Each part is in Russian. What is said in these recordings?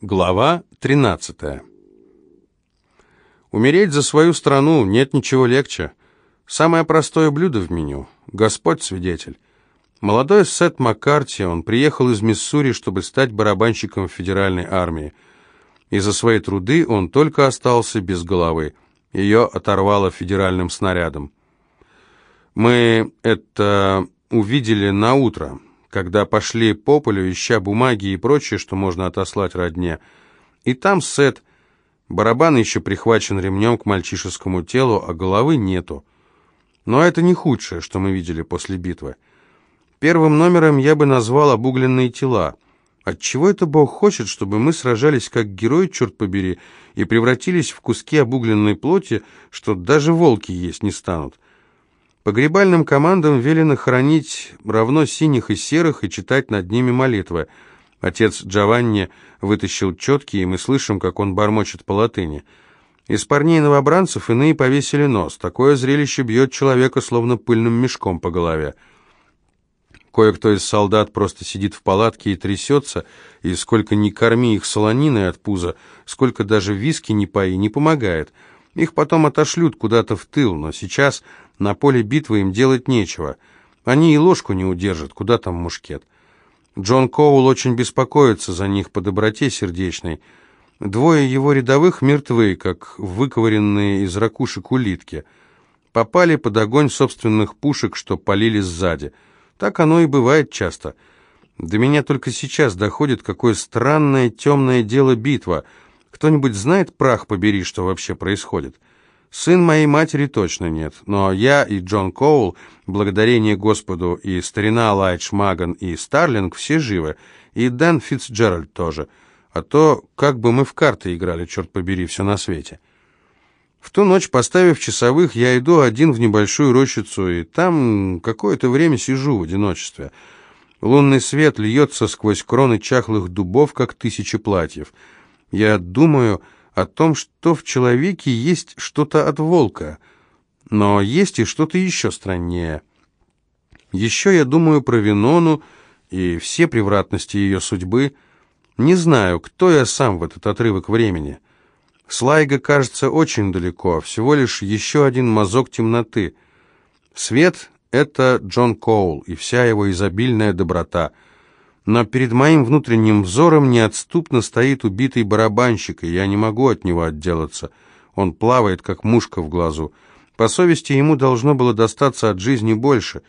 Глава 13. Умереть за свою страну нет ничего легче. Самое простое блюдо в меню. Господь свидетель. Молодой Сет Маккарти, он приехал из Миссури, чтобы стать барабанщиком федеральной армии. И за свои труды он только остался без головы. Ее оторвало федеральным снарядом. Мы это увидели на утро когда пошли по полю, ища бумаги и прочее, что можно отослать родне. И там Сет, барабан еще прихвачен ремнем к мальчишескому телу, а головы нету. Но это не худшее, что мы видели после битвы. Первым номером я бы назвал обугленные тела. Отчего это Бог хочет, чтобы мы сражались как герои, черт побери, и превратились в куски обугленной плоти, что даже волки есть не станут?» Погребальным командам велено хранить равно синих и серых и читать над ними молитвы. Отец Джованни вытащил четки, и мы слышим, как он бормочет по латыни. Из парней-новобранцев иные повесили нос. Такое зрелище бьет человека словно пыльным мешком по голове. Кое-кто из солдат просто сидит в палатке и трясется, и сколько ни корми их солониной от пуза, сколько даже виски не пои, не помогает. Их потом отошлют куда-то в тыл, но сейчас на поле битвы им делать нечего. Они и ложку не удержат, куда там мушкет. Джон Коул очень беспокоится за них по доброте сердечной. Двое его рядовых мертвы, как выковыренные из ракушек улитки. Попали под огонь собственных пушек, что полили сзади. Так оно и бывает часто. До меня только сейчас доходит, какое странное темное дело битва. Кто-нибудь знает, прах побери, что вообще происходит?» Сын моей матери точно нет, но я и Джон Коул, благодарение Господу, и старина Лайдж Маган, и Старлинг все живы, и Дэн Фитцджеральд тоже. А то как бы мы в карты играли, черт побери, все на свете. В ту ночь, поставив часовых, я иду один в небольшую рощицу, и там какое-то время сижу в одиночестве. Лунный свет льется сквозь кроны чахлых дубов, как тысячи платьев. Я думаю о том, что в человеке есть что-то от волка, но есть и что-то еще страннее. Еще я думаю про Винону и все превратности ее судьбы. Не знаю, кто я сам в этот отрывок времени. Слайга кажется очень далеко, всего лишь еще один мазок темноты. Свет — это Джон Коул и вся его изобильная доброта — но перед моим внутренним взором неотступно стоит убитый барабанщик, и я не могу от него отделаться. Он плавает, как мушка в глазу. По совести ему должно было достаться от жизни больше.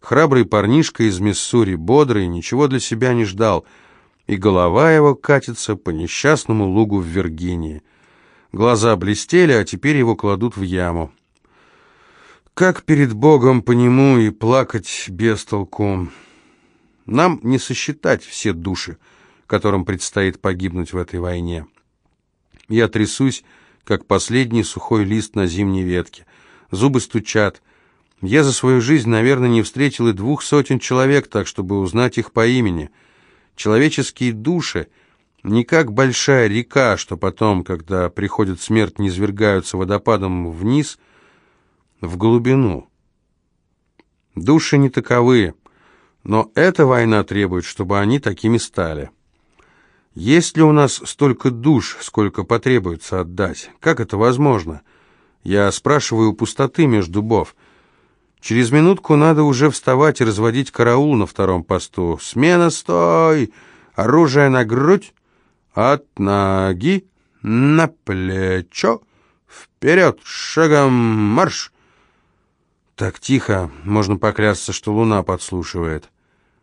Храбрый парнишка из Миссури, бодрый, ничего для себя не ждал, и голова его катится по несчастному лугу в Виргинии. Глаза блестели, а теперь его кладут в яму. Как перед Богом по нему и плакать без толку. Нам не сосчитать все души, которым предстоит погибнуть в этой войне. Я трясусь, как последний сухой лист на зимней ветке. Зубы стучат. Я за свою жизнь, наверное, не встретил и двух сотен человек, так, чтобы узнать их по имени. Человеческие души не как большая река, что потом, когда приходит смерть, низвергаются водопадом вниз, в глубину. Души не таковые. Но эта война требует, чтобы они такими стали. Есть ли у нас столько душ, сколько потребуется отдать? Как это возможно? Я спрашиваю пустоты между дубов. Через минутку надо уже вставать и разводить караул на втором посту. Смена, стой! Оружие на грудь, от ноги на плечо, вперед, шагом марш! Так тихо, можно поклясться, что луна подслушивает.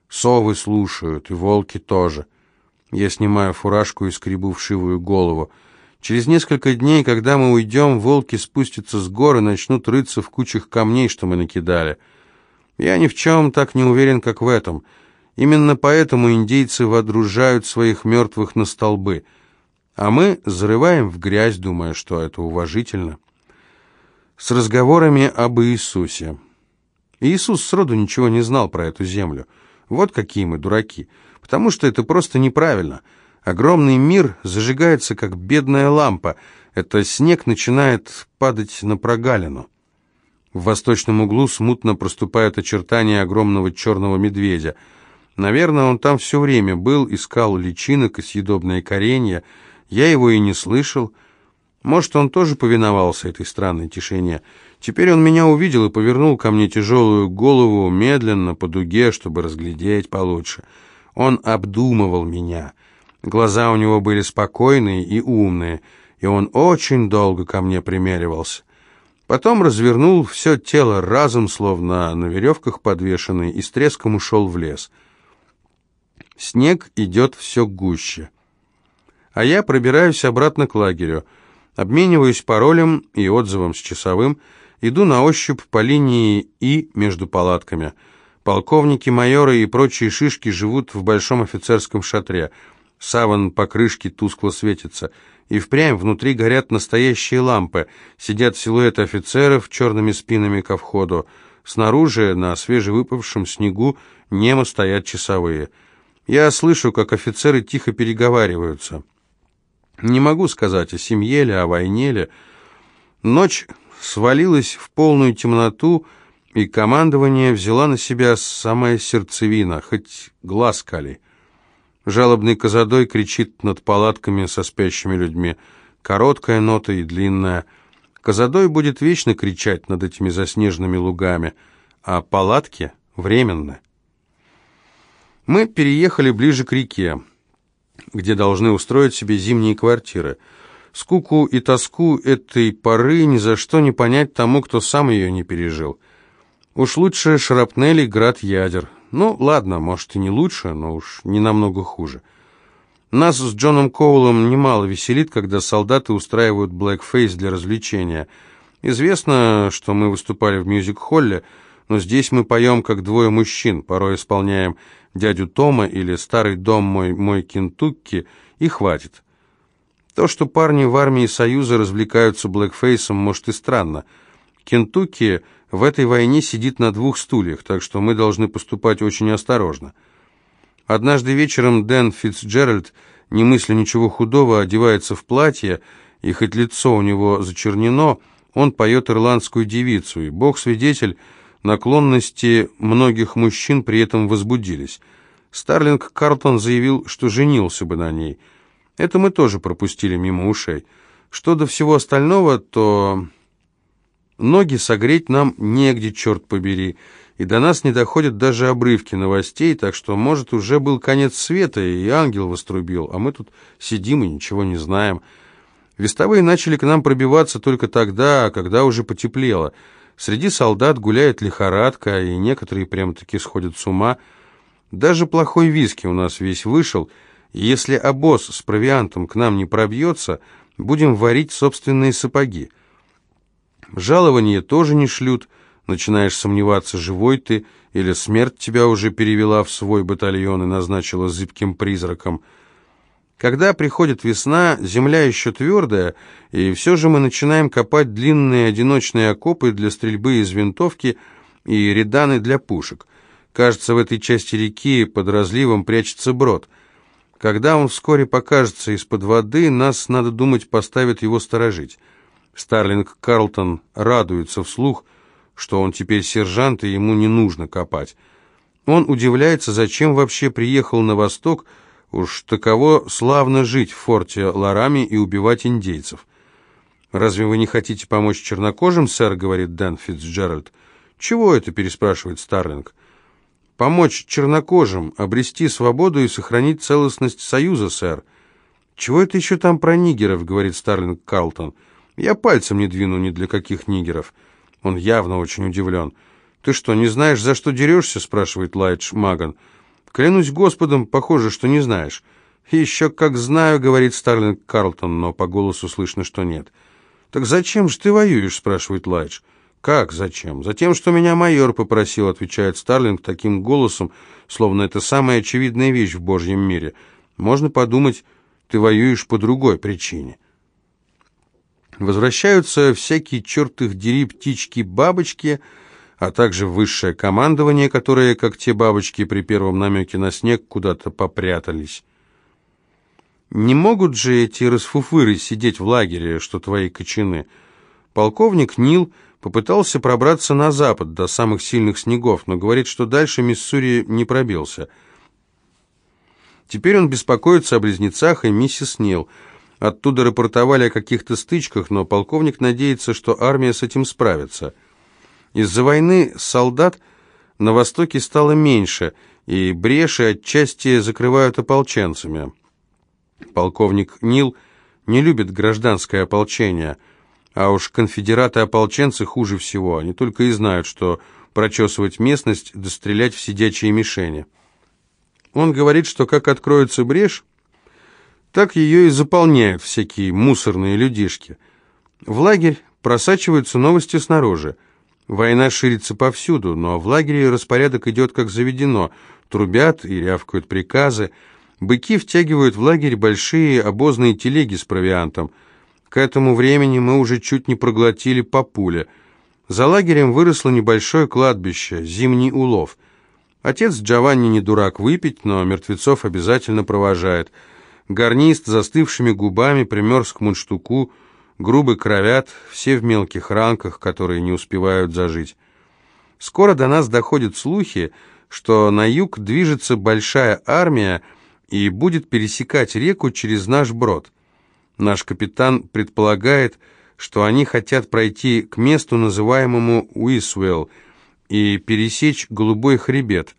Совы слушают, и волки тоже. Я снимаю фуражку и скребу вшивую голову. Через несколько дней, когда мы уйдем, волки спустятся с горы и начнут рыться в кучах камней, что мы накидали. Я ни в чем так не уверен, как в этом. Именно поэтому индейцы водружают своих мертвых на столбы, а мы зарываем в грязь, думая, что это уважительно с разговорами об Иисусе. Иисус сроду ничего не знал про эту землю. Вот какие мы дураки. Потому что это просто неправильно. Огромный мир зажигается, как бедная лампа. Это снег начинает падать на прогалину. В восточном углу смутно проступают очертания огромного черного медведя. Наверное, он там все время был, искал личинок и съедобное коренья. Я его и не слышал. Может, он тоже повиновался этой странной тишине. Теперь он меня увидел и повернул ко мне тяжелую голову медленно по дуге, чтобы разглядеть получше. Он обдумывал меня. Глаза у него были спокойные и умные, и он очень долго ко мне примеривался. Потом развернул все тело разом, словно на веревках подвешенный, и с треском ушел в лес. Снег идет все гуще. А я пробираюсь обратно к лагерю, обмениваюсь паролем и отзывом с часовым, иду на ощупь по линии И между палатками. Полковники, майоры и прочие шишки живут в большом офицерском шатре. Саван по крышке тускло светится, и впрямь внутри горят настоящие лампы. Сидят силуэты офицеров черными спинами ко входу. Снаружи, на свежевыпавшем снегу, немо стоят часовые — я слышу, как офицеры тихо переговариваются. Не могу сказать, о семье ли, о войне ли. Ночь свалилась в полную темноту, и командование взяла на себя самая сердцевина, хоть глаз кали. Жалобный Казадой кричит над палатками со спящими людьми. Короткая нота и длинная. Казадой будет вечно кричать над этими заснеженными лугами, а палатки — временно. Мы переехали ближе к реке, где должны устроить себе зимние квартиры. Скуку и тоску этой поры ни за что не понять тому, кто сам ее не пережил. Уж лучше шрапнели град ядер. Ну, ладно, может и не лучше, но уж не намного хуже. Нас с Джоном Коулом немало веселит, когда солдаты устраивают блэкфейс для развлечения. Известно, что мы выступали в мюзик-холле, но здесь мы поем как двое мужчин, порой исполняем дядю Тома или старый дом мой, мой Кентукки, и хватит. То, что парни в армии Союза развлекаются блэкфейсом, может и странно. Кентукки в этой войне сидит на двух стульях, так что мы должны поступать очень осторожно. Однажды вечером Дэн Фицджеральд, не мысля ничего худого, одевается в платье, и хоть лицо у него зачернено, он поет ирландскую девицу, и бог-свидетель, Наклонности многих мужчин при этом возбудились. Старлинг Карлтон заявил, что женился бы на ней. Это мы тоже пропустили мимо ушей. Что до всего остального, то ноги согреть нам негде, черт побери, и до нас не доходят даже обрывки новостей, так что, может, уже был конец света, и ангел вострубил, а мы тут сидим и ничего не знаем. Вестовые начали к нам пробиваться только тогда, когда уже потеплело — Среди солдат гуляет лихорадка, и некоторые прямо-таки сходят с ума. Даже плохой виски у нас весь вышел, если обоз с провиантом к нам не пробьется, будем варить собственные сапоги. Жалование тоже не шлют, начинаешь сомневаться, живой ты, или смерть тебя уже перевела в свой батальон и назначила зыбким призраком – когда приходит весна, земля еще твердая, и все же мы начинаем копать длинные одиночные окопы для стрельбы из винтовки и реданы для пушек. Кажется, в этой части реки под разливом прячется брод. Когда он вскоре покажется из-под воды, нас, надо думать, поставят его сторожить. Старлинг Карлтон радуется вслух, что он теперь сержант, и ему не нужно копать. Он удивляется, зачем вообще приехал на восток, Уж таково славно жить в форте Ларами и убивать индейцев. «Разве вы не хотите помочь чернокожим, сэр?» — говорит Дэн Фитцджеральд. «Чего это?» — переспрашивает Старлинг. «Помочь чернокожим, обрести свободу и сохранить целостность Союза, сэр». «Чего это еще там про нигеров?» — говорит Старлинг Карлтон. «Я пальцем не двину ни для каких нигеров». Он явно очень удивлен. «Ты что, не знаешь, за что дерешься?» — спрашивает Лайдж Маган. Клянусь Господом, похоже, что не знаешь. Еще как знаю, говорит Старлинг Карлтон, но по голосу слышно, что нет. Так зачем же ты воюешь, спрашивает Лайдж. «Как? Зачем?» «Затем, что меня майор попросил», — отвечает Старлинг таким голосом, словно это самая очевидная вещь в Божьем мире. «Можно подумать, ты воюешь по другой причине». Возвращаются всякие чертых дери птички-бабочки — а также высшее командование, которое, как те бабочки при первом намеке на снег, куда-то попрятались. Не могут же эти расфуфыры сидеть в лагере, что твои кочаны. Полковник Нил попытался пробраться на запад до самых сильных снегов, но говорит, что дальше Миссури не пробился. Теперь он беспокоится о близнецах и миссис Нил. Оттуда рапортовали о каких-то стычках, но полковник надеется, что армия с этим справится. Из-за войны солдат на востоке стало меньше, и бреши отчасти закрывают ополченцами. Полковник Нил не любит гражданское ополчение, а уж конфедераты-ополченцы хуже всего. Они только и знают, что прочесывать местность да стрелять в сидячие мишени. Он говорит, что как откроется брешь, так ее и заполняют всякие мусорные людишки. В лагерь просачиваются новости снаружи. Война ширится повсюду, но в лагере распорядок идет как заведено. Трубят и рявкают приказы. Быки втягивают в лагерь большие обозные телеги с провиантом. К этому времени мы уже чуть не проглотили по пуле. За лагерем выросло небольшое кладбище, зимний улов. Отец Джованни не дурак выпить, но мертвецов обязательно провожает. Гарнист застывшими губами примерз к мундштуку, грубый кровят, все в мелких ранках, которые не успевают зажить. Скоро до нас доходят слухи, что на юг движется большая армия, и будет пересекать реку через наш брод. Наш капитан предполагает, что они хотят пройти к месту, называемому Уисуэлл, и пересечь Голубой хребет,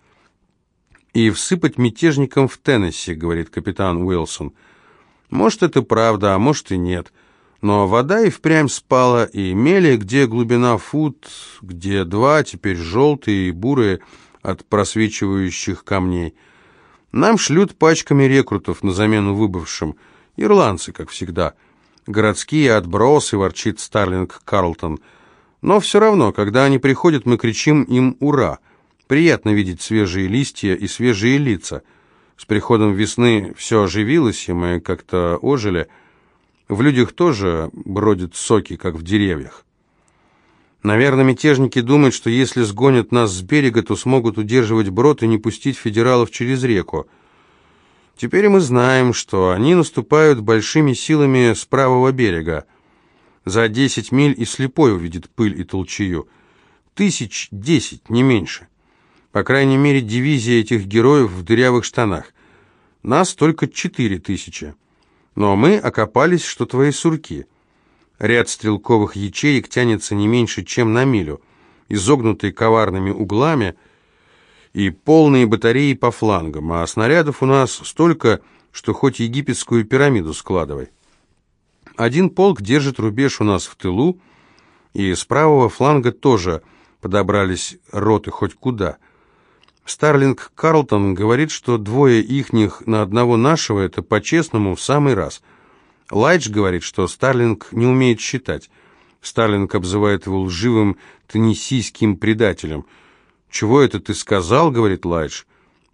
и всыпать мятежникам в Теннесси, говорит капитан Уилсон. Может, это правда, а может и нет. Но вода и впрямь спала, и мели, где глубина фут, где два, теперь желтые и бурые от просвечивающих камней – нам шлют пачками рекрутов на замену выбывшим. Ирландцы, как всегда. Городские отбросы, ворчит Старлинг Карлтон. Но все равно, когда они приходят, мы кричим им «Ура!». Приятно видеть свежие листья и свежие лица. С приходом весны все оживилось, и мы как-то ожили. В людях тоже бродят соки, как в деревьях. Наверное, мятежники думают, что если сгонят нас с берега, то смогут удерживать брод и не пустить федералов через реку. Теперь мы знаем, что они наступают большими силами с правого берега. За десять миль и слепой увидит пыль и толчую. Тысяч десять, не меньше. По крайней мере, дивизия этих героев в дырявых штанах. Нас только четыре тысячи. Но мы окопались, что твои сурки — Ряд стрелковых ячеек тянется не меньше, чем на милю, изогнутые коварными углами и полные батареи по флангам, а снарядов у нас столько, что хоть египетскую пирамиду складывай. Один полк держит рубеж у нас в тылу, и с правого фланга тоже подобрались роты хоть куда. Старлинг Карлтон говорит, что двое ихних на одного нашего – это по-честному в самый раз – Лайдж говорит, что Старлинг не умеет считать. Старлинг обзывает его лживым теннессийским предателем. «Чего это ты сказал?» — говорит Лайдж.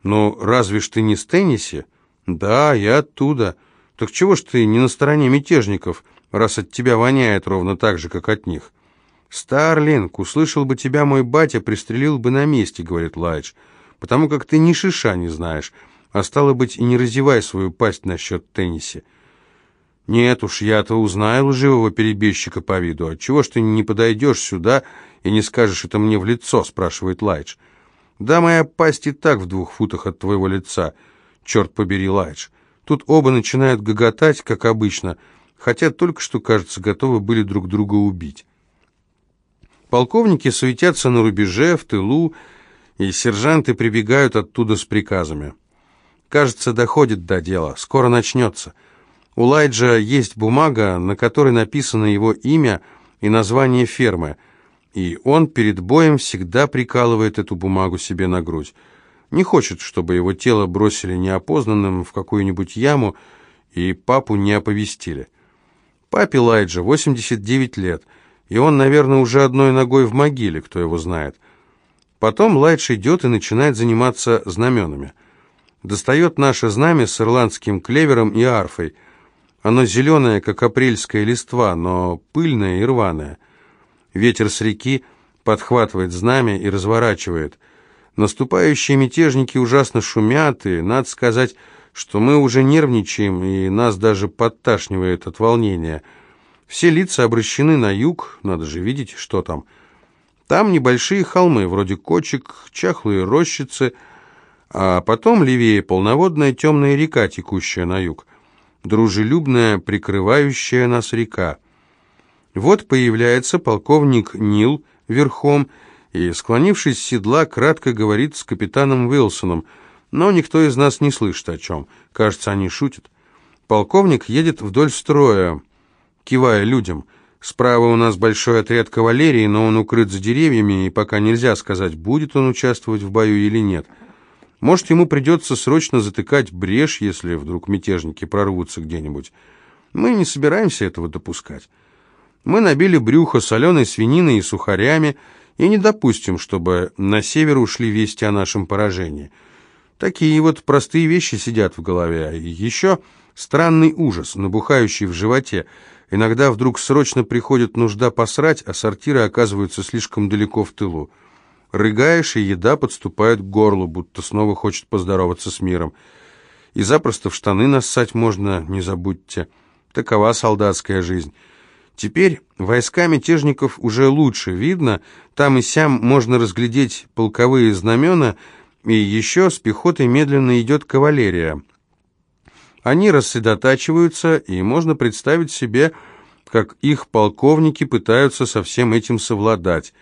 «Ну, разве ж ты не с Тенниси?» «Да, я оттуда. Так чего ж ты не на стороне мятежников, раз от тебя воняет ровно так же, как от них?» «Старлинг, услышал бы тебя мой батя, пристрелил бы на месте», — говорит Лайдж, «потому как ты ни шиша не знаешь, а стало быть, и не разевай свою пасть насчет Тенниси». «Нет уж, я-то узнаю лживого перебежчика по виду. Отчего ж ты не подойдешь сюда и не скажешь это мне в лицо?» — спрашивает Лайдж. «Да моя пасть и так в двух футах от твоего лица. Черт побери, Лайдж». Тут оба начинают гоготать, как обычно, хотя только что, кажется, готовы были друг друга убить. Полковники суетятся на рубеже, в тылу, и сержанты прибегают оттуда с приказами. Кажется, доходит до дела. Скоро начнется. У Лайджа есть бумага, на которой написано его имя и название фермы, и он перед боем всегда прикалывает эту бумагу себе на грудь. Не хочет, чтобы его тело бросили неопознанным в какую-нибудь яму и папу не оповестили. Папе Лайджа 89 лет, и он, наверное, уже одной ногой в могиле, кто его знает. Потом Лайдж идет и начинает заниматься знаменами. Достает наше знамя с ирландским клевером и арфой – оно зеленое, как апрельская листва, но пыльное и рваное. Ветер с реки подхватывает знамя и разворачивает. Наступающие мятежники ужасно шумят, и надо сказать, что мы уже нервничаем, и нас даже подташнивает от волнения. Все лица обращены на юг, надо же видеть, что там. Там небольшие холмы, вроде кочек, чахлые рощицы, а потом левее полноводная темная река, текущая на юг, дружелюбная, прикрывающая нас река. Вот появляется полковник Нил верхом и, склонившись с седла, кратко говорит с капитаном Уилсоном, но никто из нас не слышит о чем. Кажется, они шутят. Полковник едет вдоль строя, кивая людям. Справа у нас большой отряд кавалерии, но он укрыт за деревьями, и пока нельзя сказать, будет он участвовать в бою или нет. Может, ему придется срочно затыкать брешь, если вдруг мятежники прорвутся где-нибудь. Мы не собираемся этого допускать. Мы набили брюхо соленой свининой и сухарями и не допустим, чтобы на север ушли вести о нашем поражении. Такие вот простые вещи сидят в голове. И еще странный ужас, набухающий в животе. Иногда вдруг срочно приходит нужда посрать, а сортиры оказываются слишком далеко в тылу. Рыгаешь, и еда подступает к горлу, будто снова хочет поздороваться с миром. И запросто в штаны нассать можно, не забудьте. Такова солдатская жизнь. Теперь войска мятежников уже лучше видно, там и сям можно разглядеть полковые знамена, и еще с пехотой медленно идет кавалерия. Они рассредотачиваются, и можно представить себе, как их полковники пытаются со всем этим совладать.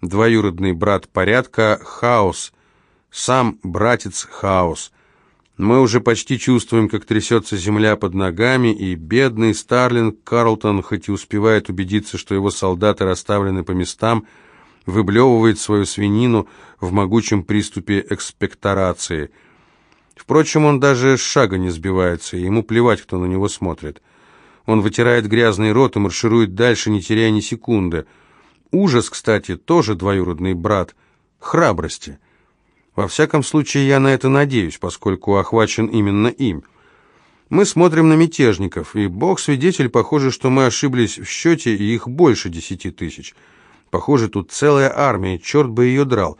Двоюродный брат порядка — хаос, сам братец — хаос — мы уже почти чувствуем, как трясется земля под ногами, и бедный Старлинг Карлтон, хоть и успевает убедиться, что его солдаты расставлены по местам, выблевывает свою свинину в могучем приступе экспекторации. Впрочем, он даже с шага не сбивается, и ему плевать, кто на него смотрит. Он вытирает грязный рот и марширует дальше, не теряя ни секунды. Ужас, кстати, тоже двоюродный брат храбрости — во всяком случае, я на это надеюсь, поскольку охвачен именно им. Мы смотрим на мятежников, и бог-свидетель, похоже, что мы ошиблись в счете, и их больше десяти тысяч. Похоже, тут целая армия, черт бы ее драл.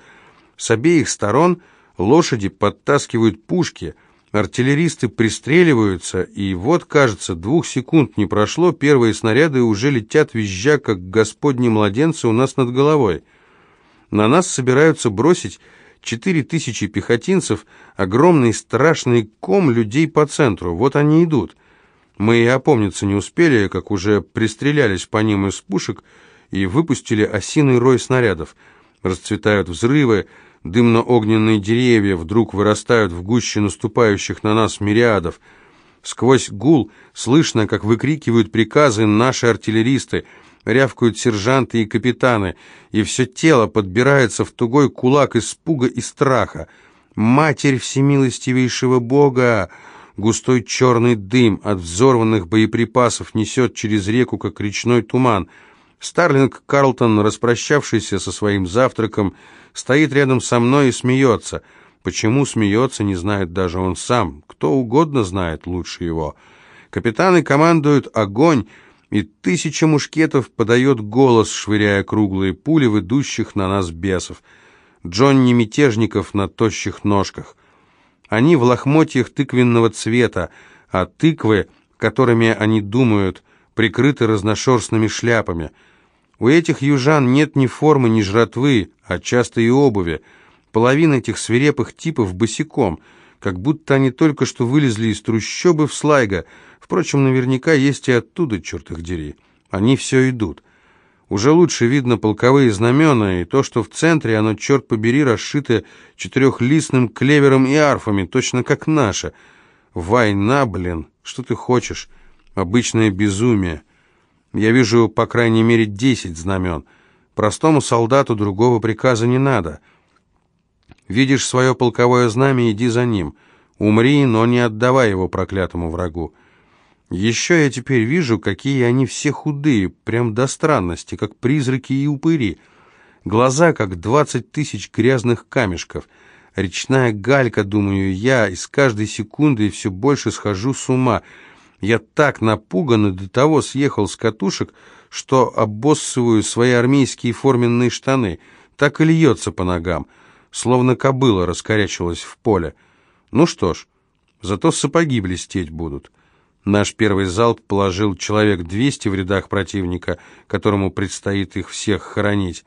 С обеих сторон лошади подтаскивают пушки, артиллеристы пристреливаются, и вот, кажется, двух секунд не прошло, первые снаряды уже летят визжа, как господни младенцы у нас над головой. На нас собираются бросить Четыре тысячи пехотинцев, огромный страшный ком людей по центру. Вот они идут. Мы и опомниться не успели, как уже пристрелялись по ним из пушек и выпустили осиный рой снарядов. Расцветают взрывы, дымно-огненные деревья вдруг вырастают в гуще наступающих на нас мириадов. Сквозь гул слышно, как выкрикивают приказы наши артиллеристы — рявкают сержанты и капитаны, и все тело подбирается в тугой кулак испуга и страха. «Матерь всемилостивейшего Бога!» Густой черный дым от взорванных боеприпасов несет через реку, как речной туман. Старлинг Карлтон, распрощавшийся со своим завтраком, стоит рядом со мной и смеется. Почему смеется, не знает даже он сам. Кто угодно знает лучше его. Капитаны командуют «Огонь!» и тысяча мушкетов подает голос, швыряя круглые пули в идущих на нас бесов. Джонни Мятежников на тощих ножках. Они в лохмотьях тыквенного цвета, а тыквы, которыми они думают, прикрыты разношерстными шляпами. У этих южан нет ни формы, ни жратвы, а часто и обуви. Половина этих свирепых типов босиком, как будто они только что вылезли из трущобы в Слайга — Впрочем, наверняка есть и оттуда, черт их дери. Они все идут. Уже лучше видно полковые знамена, и то, что в центре оно, черт побери, расшито четырехлистным клевером и арфами, точно как наше. Война, блин, что ты хочешь? Обычное безумие. Я вижу, по крайней мере, десять знамен. Простому солдату другого приказа не надо. Видишь свое полковое знамя, иди за ним. Умри, но не отдавай его проклятому врагу. Еще я теперь вижу, какие они все худые, прям до странности, как призраки и упыри. Глаза, как двадцать тысяч грязных камешков. Речная галька, думаю я, и с каждой секундой все больше схожу с ума. Я так напуган и до того съехал с катушек, что обоссываю свои армейские форменные штаны. Так и льется по ногам, словно кобыла раскорячилась в поле. Ну что ж, зато сапоги блестеть будут». Наш первый залп положил человек 200 в рядах противника, которому предстоит их всех хоронить.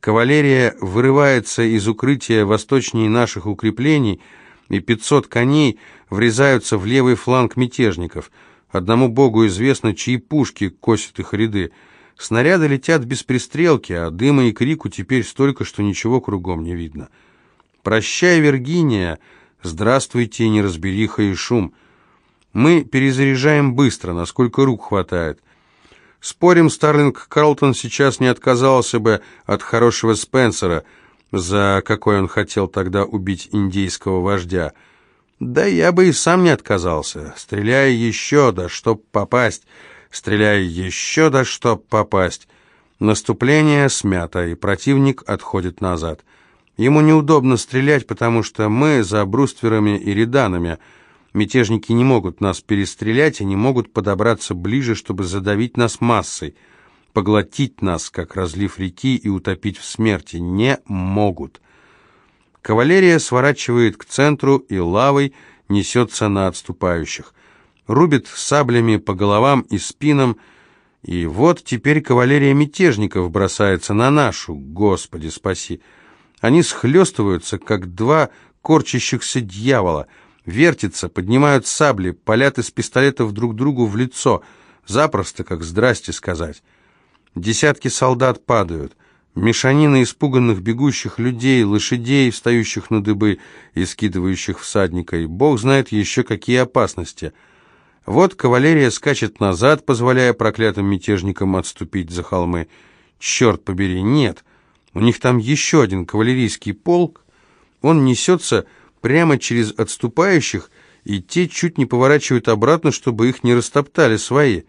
Кавалерия вырывается из укрытия восточнее наших укреплений, и 500 коней врезаются в левый фланг мятежников. Одному богу известно, чьи пушки косят их ряды. Снаряды летят без пристрелки, а дыма и крику теперь столько, что ничего кругом не видно. «Прощай, Виргиния! Здравствуйте, неразбериха и шум!» Мы перезаряжаем быстро, насколько рук хватает. Спорим, Старлинг Карлтон сейчас не отказался бы от хорошего Спенсера, за какой он хотел тогда убить индейского вождя. Да я бы и сам не отказался. Стреляй еще, да чтоб попасть. Стреляй еще, да чтоб попасть. Наступление смято, и противник отходит назад. Ему неудобно стрелять, потому что мы за брустверами и реданами — Мятежники не могут нас перестрелять и не могут подобраться ближе, чтобы задавить нас массой, поглотить нас, как разлив реки, и утопить в смерти. Не могут. Кавалерия сворачивает к центру и лавой несется на отступающих. Рубит саблями по головам и спинам, и вот теперь кавалерия мятежников бросается на нашу, Господи спаси. Они схлестываются, как два корчащихся дьявола — вертятся, поднимают сабли, палят из пистолетов друг другу в лицо, запросто, как «здрасте» сказать. Десятки солдат падают. Мешанина испуганных бегущих людей, лошадей, встающих на дыбы и скидывающих всадника, и бог знает еще какие опасности. Вот кавалерия скачет назад, позволяя проклятым мятежникам отступить за холмы. Черт побери, нет. У них там еще один кавалерийский полк. Он несется прямо через отступающих, и те чуть не поворачивают обратно, чтобы их не растоптали свои.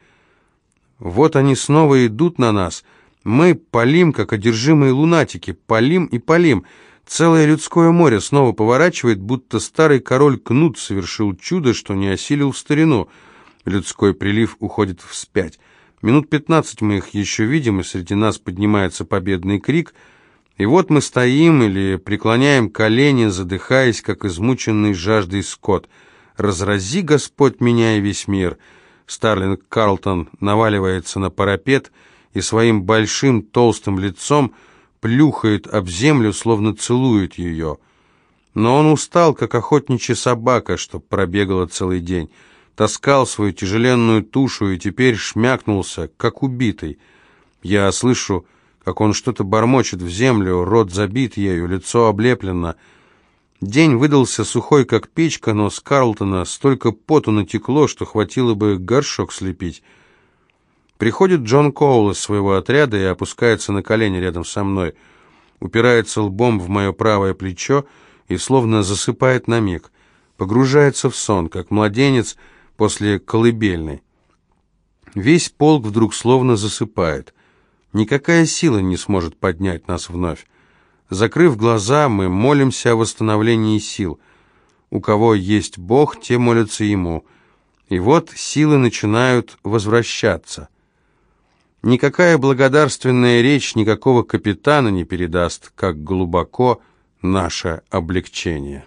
Вот они снова идут на нас. Мы палим, как одержимые лунатики, палим и палим. Целое людское море снова поворачивает, будто старый король Кнут совершил чудо, что не осилил в старину. Людской прилив уходит вспять. Минут пятнадцать мы их еще видим, и среди нас поднимается победный крик — и вот мы стоим или преклоняем колени, задыхаясь, как измученный жаждой скот. «Разрази, Господь, меня и весь мир!» Старлинг Карлтон наваливается на парапет и своим большим толстым лицом плюхает об землю, словно целует ее. Но он устал, как охотничья собака, что пробегала целый день. Таскал свою тяжеленную тушу и теперь шмякнулся, как убитый. Я слышу как он что-то бормочет в землю, рот забит ею, лицо облеплено. День выдался сухой, как печка, но с Карлтона столько поту натекло, что хватило бы горшок слепить. Приходит Джон Коул из своего отряда и опускается на колени рядом со мной, упирается лбом в мое правое плечо и словно засыпает на миг, погружается в сон, как младенец после колыбельной. Весь полк вдруг словно засыпает — Никакая сила не сможет поднять нас вновь. Закрыв глаза, мы молимся о восстановлении сил. У кого есть Бог, те молятся Ему. И вот силы начинают возвращаться. Никакая благодарственная речь никакого капитана не передаст, как глубоко наше облегчение.